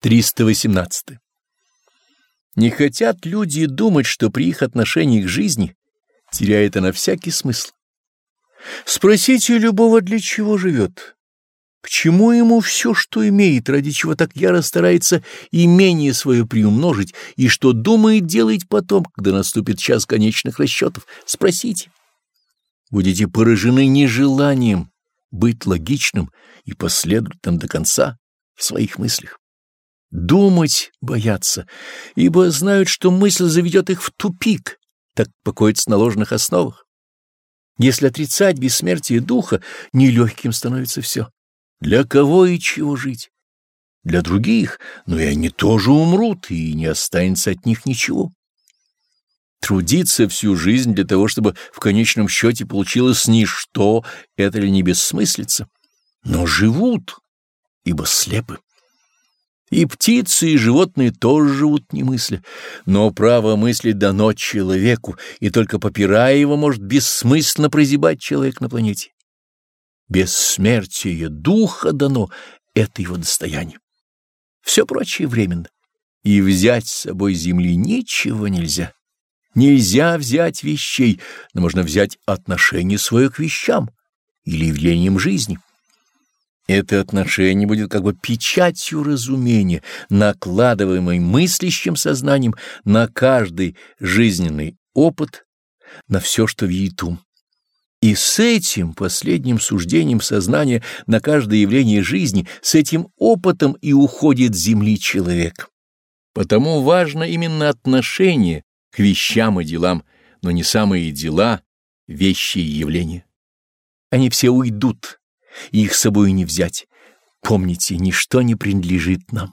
318. Не хотят люди думать, что при их отношении к жизни теряет она всякий смысл. Спросите любого, для чего живет, к чему ему все, что имеет, ради чего так яро старается имение свое приумножить, и что думает делать потом, когда наступит час конечных расчетов. Спросите. Будете поражены нежеланием быть логичным и последовательным до конца в своих мыслях. Думать боятся, ибо знают, что мысль заведет их в тупик, так покоится на ложных основах. Если отрицать бессмертие духа, нелегким становится все. Для кого и чего жить? Для других, но и они тоже умрут, и не останется от них ничего. Трудиться всю жизнь для того, чтобы в конечном счете получилось ничто, это ли не бессмыслица? Но живут, ибо слепы. И птицы, и животные тоже живут не мысля, но право мысли дано человеку, и только попирая его может бессмысленно прозябать человек на планете. Бессмертие духа дано — это его достояние. Все прочее временно, и взять с собой земли ничего нельзя. Нельзя взять вещей, но можно взять отношение свое к вещам или явлениям жизни. Это отношение будет как бы печатью разумения, накладываемой мыслящим сознанием на каждый жизненный опыт, на все, что видит ум. И с этим последним суждением сознания на каждое явление жизни, с этим опытом и уходит с земли человек. Потому важно именно отношение к вещам и делам, но не самые дела, вещи и явления. Они все уйдут, их с собой не взять. Помните, ничто не принадлежит нам.